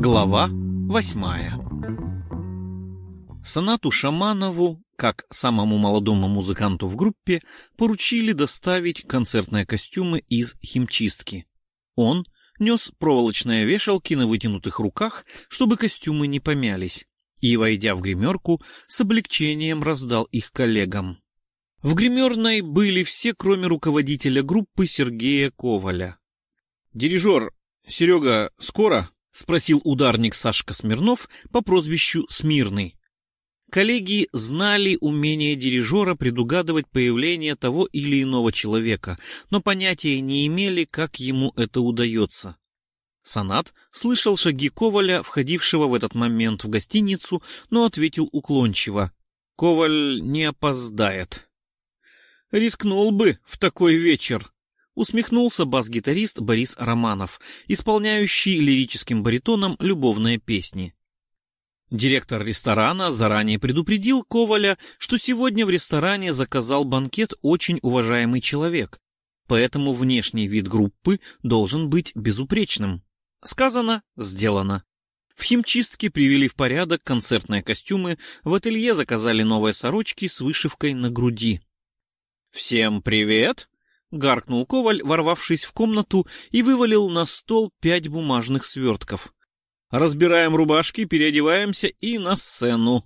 Глава восьмая Санату Шаманову, как самому молодому музыканту в группе, поручили доставить концертные костюмы из химчистки. Он нес проволочные вешалки на вытянутых руках, чтобы костюмы не помялись, и, войдя в гримерку, с облегчением раздал их коллегам. В гримерной были все, кроме руководителя группы Сергея Коваля. «Дирижер, Серега, скоро?» — спросил ударник Сашка Смирнов по прозвищу Смирный. Коллеги знали умение дирижера предугадывать появление того или иного человека, но понятия не имели, как ему это удается. Санат слышал шаги Коваля, входившего в этот момент в гостиницу, но ответил уклончиво. «Коваль не опоздает». «Рискнул бы в такой вечер», — усмехнулся бас-гитарист Борис Романов, исполняющий лирическим баритоном любовные песни. Директор ресторана заранее предупредил Коваля, что сегодня в ресторане заказал банкет очень уважаемый человек, поэтому внешний вид группы должен быть безупречным. Сказано, сделано. В химчистке привели в порядок концертные костюмы, в ателье заказали новые сорочки с вышивкой на груди. «Всем привет!» — гаркнул Коваль, ворвавшись в комнату и вывалил на стол пять бумажных свертков. Разбираем рубашки, переодеваемся и на сцену.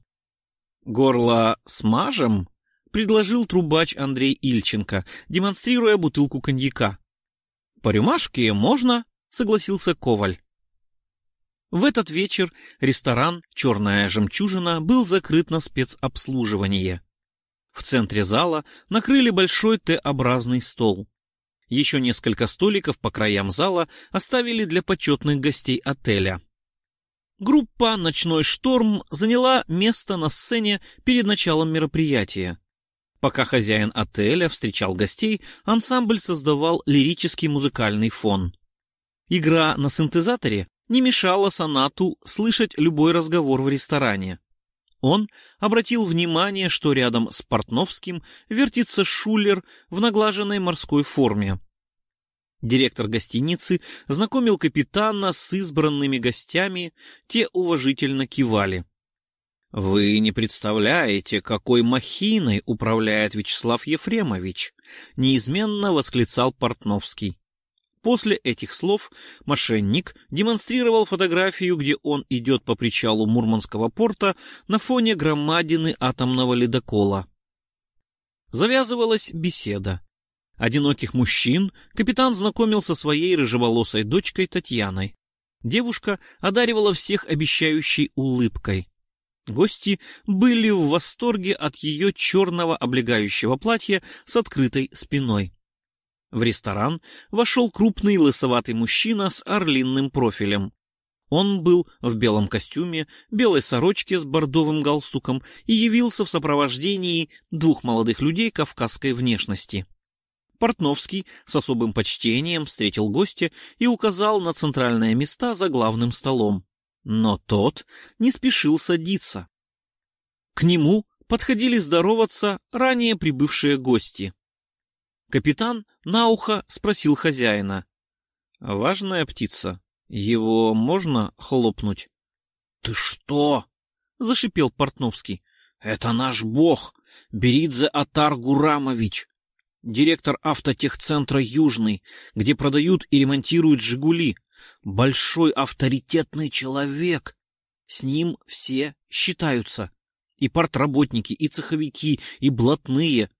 Горло смажем? предложил трубач Андрей Ильченко, демонстрируя бутылку коньяка. По рюмашке можно, согласился Коваль. В этот вечер ресторан «Черная жемчужина» был закрыт на спецобслуживание. В центре зала накрыли большой Т-образный стол. Еще несколько столиков по краям зала оставили для почетных гостей отеля. Группа «Ночной шторм» заняла место на сцене перед началом мероприятия. Пока хозяин отеля встречал гостей, ансамбль создавал лирический музыкальный фон. Игра на синтезаторе не мешала сонату слышать любой разговор в ресторане. Он обратил внимание, что рядом с Портновским вертится шулер в наглаженной морской форме. Директор гостиницы знакомил капитана с избранными гостями, те уважительно кивали. «Вы не представляете, какой махиной управляет Вячеслав Ефремович!» — неизменно восклицал Портновский. После этих слов мошенник демонстрировал фотографию, где он идет по причалу Мурманского порта на фоне громадины атомного ледокола. Завязывалась беседа. Одиноких мужчин капитан знакомил со своей рыжеволосой дочкой Татьяной. Девушка одаривала всех обещающей улыбкой. Гости были в восторге от ее черного облегающего платья с открытой спиной. В ресторан вошел крупный лысоватый мужчина с орлинным профилем. Он был в белом костюме, белой сорочке с бордовым галстуком и явился в сопровождении двух молодых людей кавказской внешности. Портновский с особым почтением встретил гостя и указал на центральные места за главным столом. Но тот не спешил садиться. К нему подходили здороваться ранее прибывшие гости. Капитан на ухо спросил хозяина. «Важная птица. Его можно хлопнуть?» «Ты что?» — зашипел Портновский. «Это наш бог, Беридзе Атар Гурамович директор автотехцентра «Южный», где продают и ремонтируют «Жигули». Большой авторитетный человек. С ним все считаются. И портработники, и цеховики, и блатные.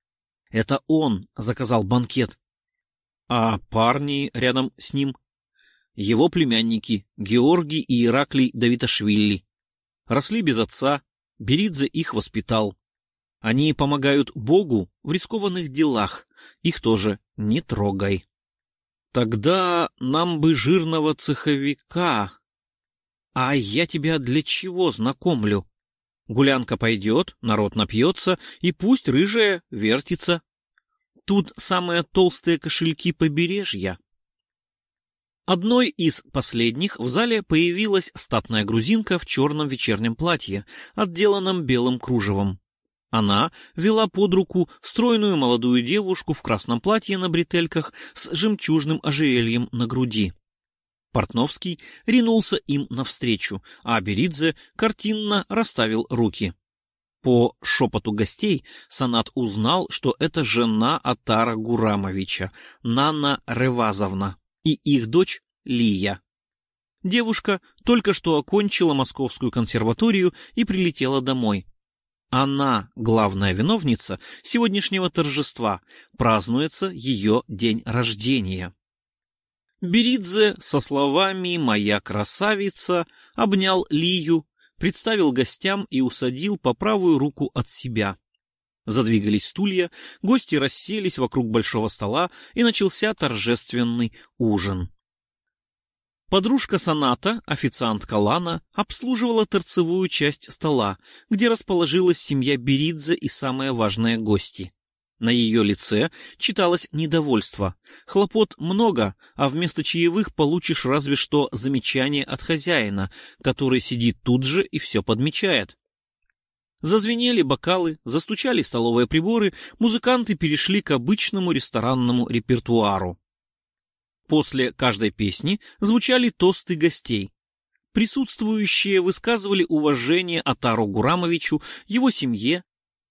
Это он заказал банкет. А парни рядом с ним? Его племянники, Георгий и Ираклий Давиташвили. Росли без отца, Беридзе их воспитал. Они помогают Богу в рискованных делах, их тоже не трогай. Тогда нам бы жирного цеховика. А я тебя для чего знакомлю? Гулянка пойдет, народ напьется, и пусть рыжая вертится. Тут самые толстые кошельки побережья. Одной из последних в зале появилась статная грузинка в черном вечернем платье, отделанном белым кружевом. Она вела под руку стройную молодую девушку в красном платье на бретельках с жемчужным ожерельем на груди. Портновский ринулся им навстречу, а Беридзе картинно расставил руки. По шепоту гостей Санат узнал, что это жена Атара Гурамовича, Нанна Ревазовна, и их дочь Лия. Девушка только что окончила Московскую консерваторию и прилетела домой. Она, главная виновница сегодняшнего торжества, празднуется ее день рождения. Беридзе со словами «Моя красавица» обнял Лию, представил гостям и усадил по правую руку от себя. Задвигались стулья, гости расселись вокруг большого стола, и начался торжественный ужин. Подружка Соната, официантка Лана, обслуживала торцевую часть стола, где расположилась семья Беридзе и самые важные гости. На ее лице читалось недовольство. Хлопот много, а вместо чаевых получишь разве что замечание от хозяина, который сидит тут же и все подмечает. Зазвенели бокалы, застучали столовые приборы, музыканты перешли к обычному ресторанному репертуару. После каждой песни звучали тосты гостей. Присутствующие высказывали уважение Атару Гурамовичу, его семье,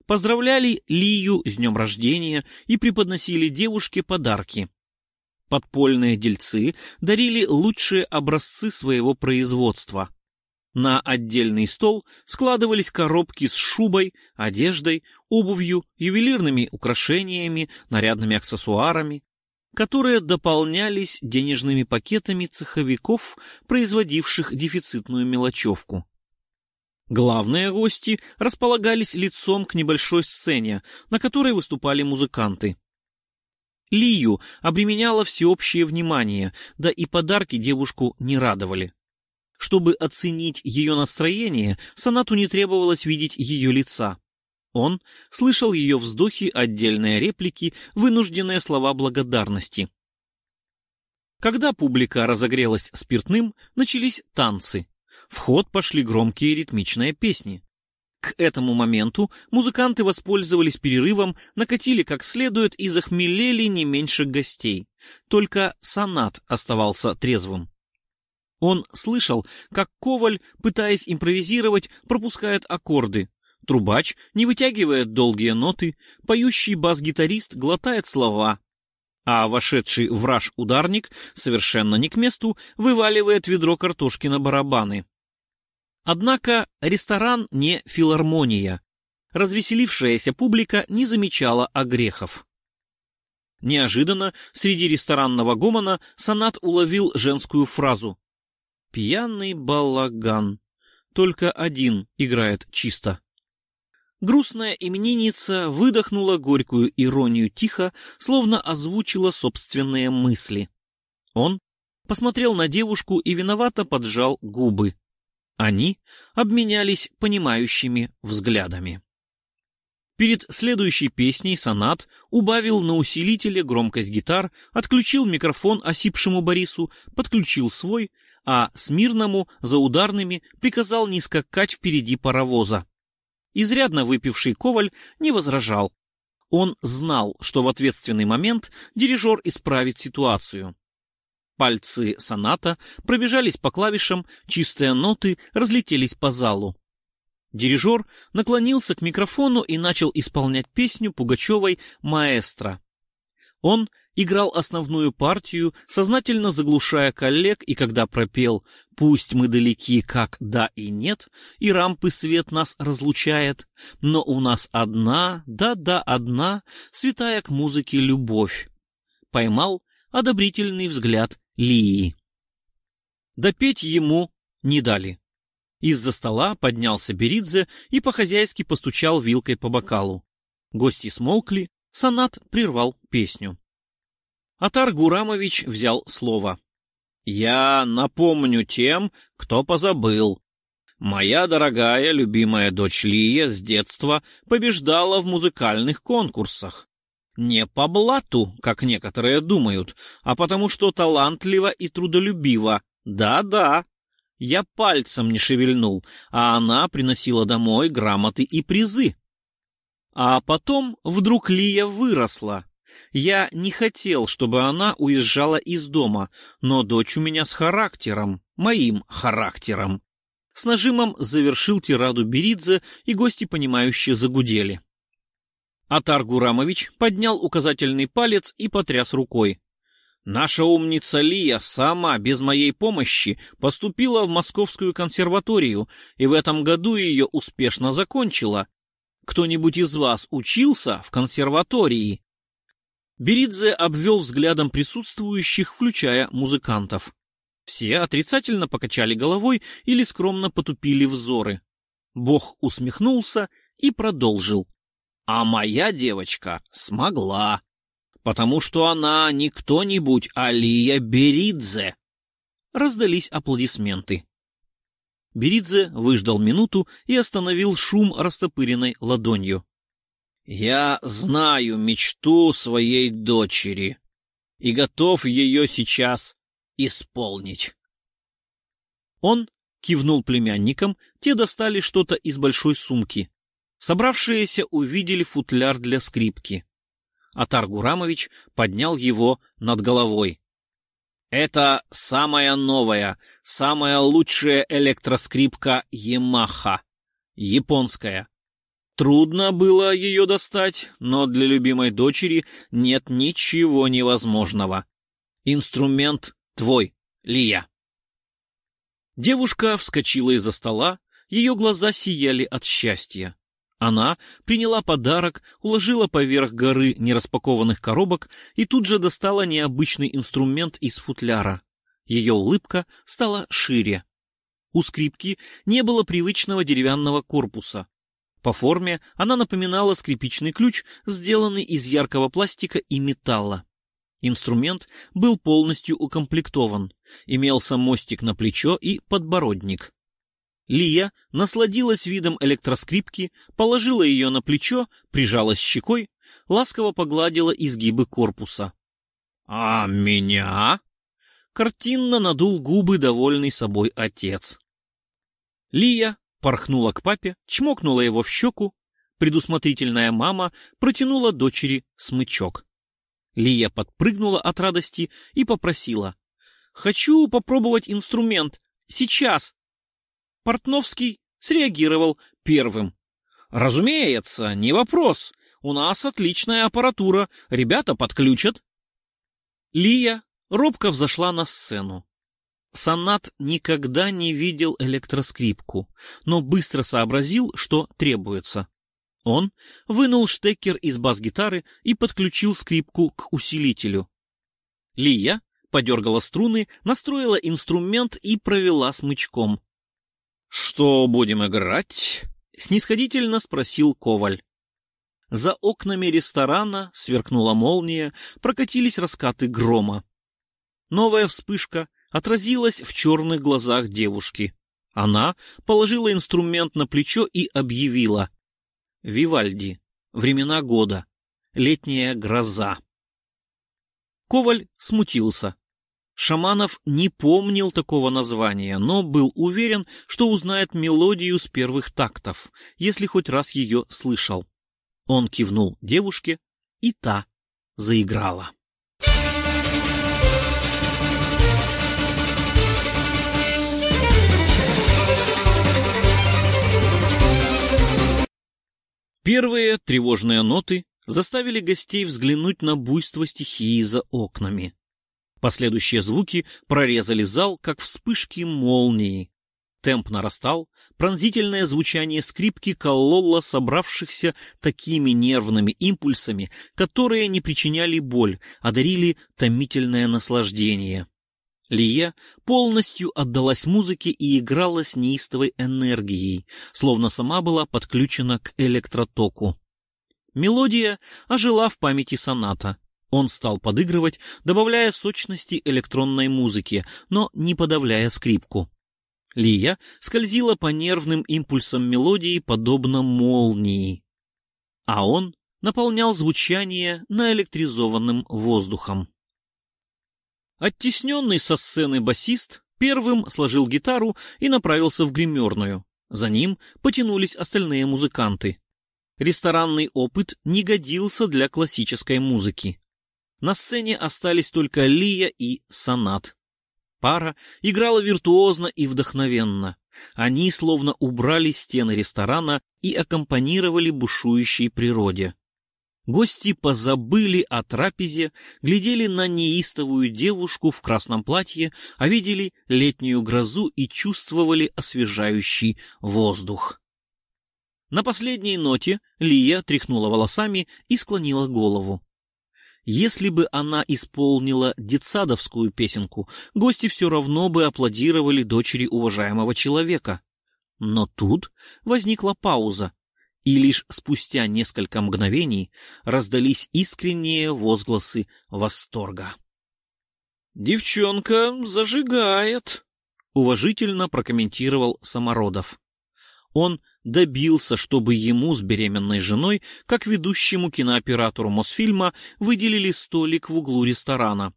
поздравляли Лию с днем рождения и преподносили девушке подарки. Подпольные дельцы дарили лучшие образцы своего производства. На отдельный стол складывались коробки с шубой, одеждой, обувью, ювелирными украшениями, нарядными аксессуарами, которые дополнялись денежными пакетами цеховиков, производивших дефицитную мелочевку. Главные гости располагались лицом к небольшой сцене, на которой выступали музыканты. Лию обременяло всеобщее внимание, да и подарки девушку не радовали. Чтобы оценить ее настроение, сонату не требовалось видеть ее лица. Он слышал ее вздохи, отдельные реплики, вынужденные слова благодарности. Когда публика разогрелась спиртным, начались танцы. В ход пошли громкие ритмичные песни. К этому моменту музыканты воспользовались перерывом, накатили как следует и захмелели не меньше гостей. Только сонат оставался трезвым. Он слышал, как Коваль, пытаясь импровизировать, пропускает аккорды, Трубач не вытягивает долгие ноты, поющий бас-гитарист глотает слова, а вошедший враж ударник совершенно не к месту вываливает ведро картошки на барабаны. Однако ресторан не филармония. Развеселившаяся публика не замечала огрехов. Неожиданно среди ресторанного гомона Санат уловил женскую фразу. «Пьяный балаган. Только один играет чисто». Грустная именинница выдохнула горькую иронию тихо, словно озвучила собственные мысли. Он посмотрел на девушку и виновато поджал губы. Они обменялись понимающими взглядами. Перед следующей песней сонат убавил на усилителе громкость гитар, отключил микрофон осипшему Борису, подключил свой, а смирному за ударными приказал не скакать впереди паровоза. Изрядно выпивший Коваль не возражал. Он знал, что в ответственный момент дирижер исправит ситуацию. Пальцы соната пробежались по клавишам, чистые ноты разлетелись по залу. Дирижер наклонился к микрофону и начал исполнять песню Пугачевой «Маэстро». Он играл основную партию, сознательно заглушая коллег, и когда пропел «Пусть мы далеки, как да и нет, и рампы свет нас разлучает, но у нас одна, да-да, одна, святая к музыке любовь», поймал одобрительный взгляд Лии. Допеть ему не дали. Из-за стола поднялся Беридзе и по-хозяйски постучал вилкой по бокалу. Гости смолкли, сонат прервал песню. Атар Гурамович взял слово. «Я напомню тем, кто позабыл. Моя дорогая любимая дочь Лия с детства побеждала в музыкальных конкурсах. Не по блату, как некоторые думают, а потому что талантлива и трудолюбива. Да-да. Я пальцем не шевельнул, а она приносила домой грамоты и призы. А потом вдруг Лия выросла. Я не хотел, чтобы она уезжала из дома, но дочь у меня с характером, моим характером. С нажимом завершил тираду Беридзе, и гости, понимающие, загудели. Атар Гурамович поднял указательный палец и потряс рукой. Наша умница Лия сама, без моей помощи, поступила в Московскую консерваторию и в этом году ее успешно закончила. Кто-нибудь из вас учился в консерватории? Беридзе обвел взглядом присутствующих, включая музыкантов. Все отрицательно покачали головой или скромно потупили взоры. Бог усмехнулся и продолжил. А моя девочка смогла, потому что она не кто-нибудь, а Лия Беридзе. Раздались аплодисменты. Беридзе выждал минуту и остановил шум растопыренной ладонью. «Я знаю мечту своей дочери и готов ее сейчас исполнить». Он кивнул племянникам, те достали что-то из большой сумки. Собравшиеся увидели футляр для скрипки. Атар Гурамович поднял его над головой. Это самая новая, самая лучшая электроскрипка Ямаха. Японская. Трудно было ее достать, но для любимой дочери нет ничего невозможного. Инструмент твой, Лия. Девушка вскочила из-за стола, ее глаза сияли от счастья. Она приняла подарок, уложила поверх горы нераспакованных коробок и тут же достала необычный инструмент из футляра. Ее улыбка стала шире. У скрипки не было привычного деревянного корпуса. По форме она напоминала скрипичный ключ, сделанный из яркого пластика и металла. Инструмент был полностью укомплектован. Имелся мостик на плечо и подбородник. Лия насладилась видом электроскрипки, положила ее на плечо, прижалась щекой, ласково погладила изгибы корпуса. «А меня?» Картинно надул губы довольный собой отец. Лия порхнула к папе, чмокнула его в щеку. Предусмотрительная мама протянула дочери смычок. Лия подпрыгнула от радости и попросила. «Хочу попробовать инструмент. Сейчас!» Портновский среагировал первым. «Разумеется, не вопрос. У нас отличная аппаратура, ребята подключат». Лия робко взошла на сцену. Санат никогда не видел электроскрипку, но быстро сообразил, что требуется. Он вынул штекер из бас-гитары и подключил скрипку к усилителю. Лия подергала струны, настроила инструмент и провела смычком. «Что будем играть?» — снисходительно спросил Коваль. За окнами ресторана сверкнула молния, прокатились раскаты грома. Новая вспышка отразилась в черных глазах девушки. Она положила инструмент на плечо и объявила. «Вивальди. Времена года. Летняя гроза». Коваль смутился. Шаманов не помнил такого названия, но был уверен, что узнает мелодию с первых тактов, если хоть раз ее слышал. Он кивнул девушке, и та заиграла. Первые тревожные ноты заставили гостей взглянуть на буйство стихии за окнами. Последующие звуки прорезали зал, как вспышки молнии. Темп нарастал, пронзительное звучание скрипки кололо собравшихся такими нервными импульсами, которые не причиняли боль, а дарили томительное наслаждение. Лия полностью отдалась музыке и играла с неистовой энергией, словно сама была подключена к электротоку. Мелодия ожила в памяти соната. Он стал подыгрывать, добавляя сочности электронной музыки, но не подавляя скрипку. Лия скользила по нервным импульсам мелодии, подобно молнии. А он наполнял звучание наэлектризованным воздухом. Оттесненный со сцены басист первым сложил гитару и направился в гримерную. За ним потянулись остальные музыканты. Ресторанный опыт не годился для классической музыки. На сцене остались только Лия и Сонат. Пара играла виртуозно и вдохновенно. Они словно убрали стены ресторана и аккомпанировали бушующей природе. Гости позабыли о трапезе, глядели на неистовую девушку в красном платье, а видели летнюю грозу и чувствовали освежающий воздух. На последней ноте Лия тряхнула волосами и склонила голову. Если бы она исполнила детсадовскую песенку, гости все равно бы аплодировали дочери уважаемого человека. Но тут возникла пауза, и лишь спустя несколько мгновений раздались искренние возгласы восторга. «Девчонка зажигает», — уважительно прокомментировал Самородов. Он добился, чтобы ему с беременной женой, как ведущему кинооператору Мосфильма, выделили столик в углу ресторана.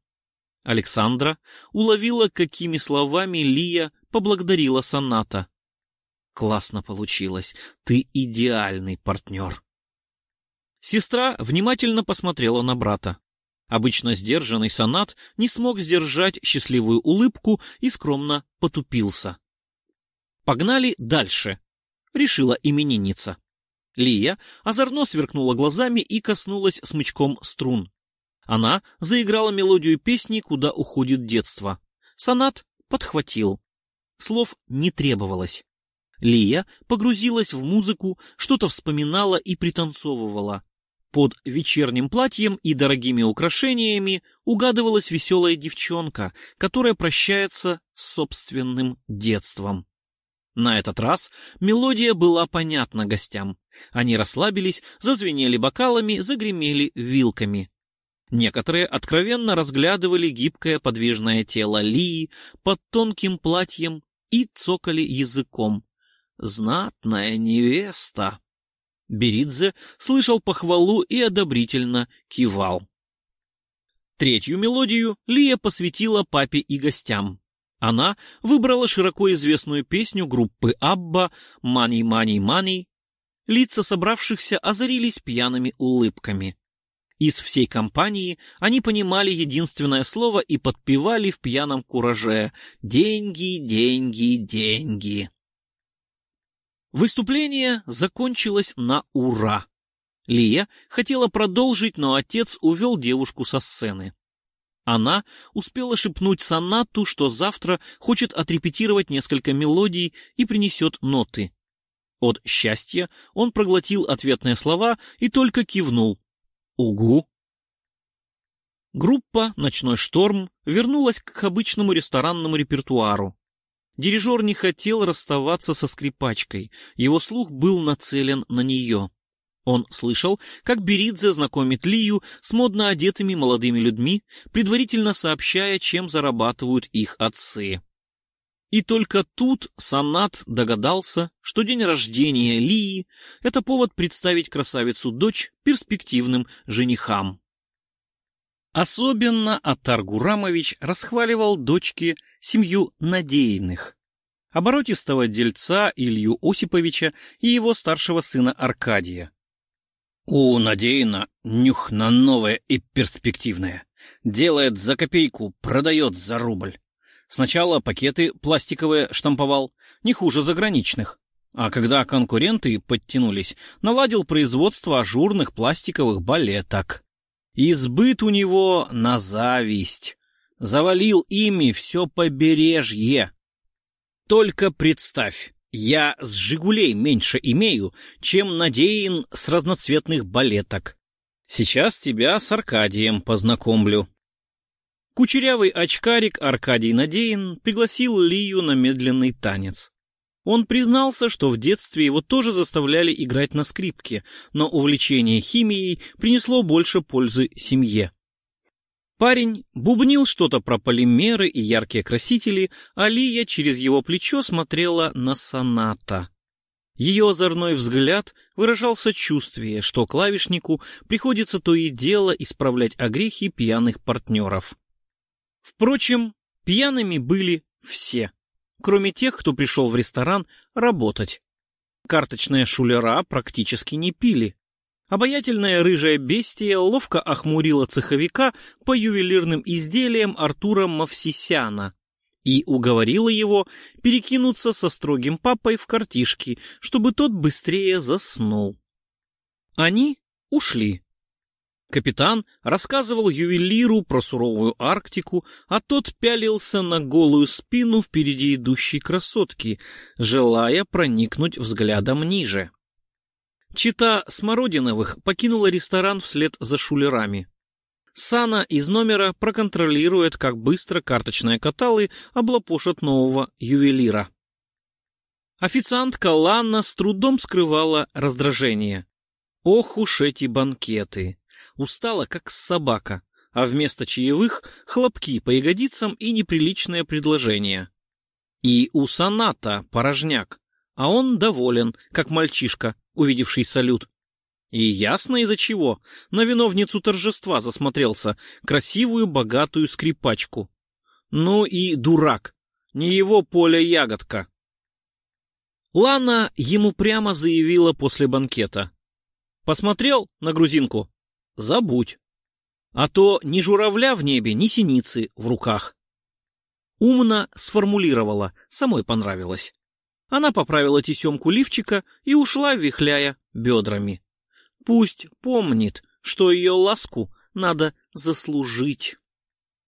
Александра уловила, какими словами Лия поблагодарила Соната. «Классно получилось. Ты идеальный партнер». Сестра внимательно посмотрела на брата. Обычно сдержанный сонат не смог сдержать счастливую улыбку и скромно потупился. Погнали дальше. — решила именинница. Лия озорно сверкнула глазами и коснулась смычком струн. Она заиграла мелодию песни «Куда уходит детство». Сонат подхватил. Слов не требовалось. Лия погрузилась в музыку, что-то вспоминала и пританцовывала. Под вечерним платьем и дорогими украшениями угадывалась веселая девчонка, которая прощается с собственным детством. На этот раз мелодия была понятна гостям. Они расслабились, зазвенели бокалами, загремели вилками. Некоторые откровенно разглядывали гибкое подвижное тело Лии под тонким платьем и цокали языком. «Знатная невеста!» Беридзе слышал похвалу и одобрительно кивал. Третью мелодию Лия посвятила папе и гостям. Она выбрала широко известную песню группы Абба «Money, money, money». Лица собравшихся озарились пьяными улыбками. Из всей компании они понимали единственное слово и подпевали в пьяном кураже «Деньги, деньги, деньги». Выступление закончилось на ура. Лия хотела продолжить, но отец увел девушку со сцены. Она успела шепнуть сонату, что завтра хочет отрепетировать несколько мелодий и принесет ноты. От счастья он проглотил ответные слова и только кивнул. «Угу!» Группа «Ночной шторм» вернулась к обычному ресторанному репертуару. Дирижер не хотел расставаться со скрипачкой, его слух был нацелен на нее. Он слышал, как Беридзе знакомит Лию с модно одетыми молодыми людьми, предварительно сообщая, чем зарабатывают их отцы. И только тут Санат догадался, что день рождения Лии — это повод представить красавицу-дочь перспективным женихам. Особенно Атар Гурамович расхваливал дочке семью надеянных. Оборотистого дельца Илью Осиповича и его старшего сына Аркадия. У Надеина нюх на новое и перспективное. Делает за копейку, продает за рубль. Сначала пакеты пластиковые штамповал, не хуже заграничных. А когда конкуренты подтянулись, наладил производство ажурных пластиковых балеток. Избыт у него на зависть. Завалил ими все побережье. Только представь, я с «Жигулей» меньше имею, чем Надеин с разноцветных балеток. Сейчас тебя с Аркадием познакомлю. Кучерявый очкарик Аркадий Надеин пригласил Лию на медленный танец. Он признался, что в детстве его тоже заставляли играть на скрипке, но увлечение химией принесло больше пользы семье. Парень бубнил что-то про полимеры и яркие красители, а Лия через его плечо смотрела на соната. Ее озорной взгляд выражал сочувствие, что клавишнику приходится то и дело исправлять огрехи пьяных партнеров. Впрочем, пьяными были все, кроме тех, кто пришел в ресторан работать. Карточные шулера практически не пили. Обаятельная рыжая бестия ловко охмурила цеховика по ювелирным изделиям Артура Мавсисяна и уговорила его перекинуться со строгим папой в картишки, чтобы тот быстрее заснул. Они ушли. Капитан рассказывал ювелиру про суровую Арктику, а тот пялился на голую спину впереди идущей красотки, желая проникнуть взглядом ниже. Чита Смородиновых покинула ресторан вслед за шулерами. Сана из номера проконтролирует, как быстро карточные каталы облапошат нового ювелира. Официантка Ланна с трудом скрывала раздражение. Ох уж эти банкеты! Устала, как собака, а вместо чаевых — хлопки по ягодицам и неприличное предложение. И у Саната порожняк, а он доволен, как мальчишка, увидевший салют. И ясно из-за чего. На виновницу торжества засмотрелся, красивую богатую скрипачку. Ну и дурак, не его поле ягодка. Лана ему прямо заявила после банкета. Посмотрел на грузинку? Забудь. А то ни журавля в небе, ни синицы в руках. Умно сформулировала, самой понравилось. Она поправила тесемку лифчика и ушла, вихляя бедрами. Пусть помнит, что ее ласку надо заслужить.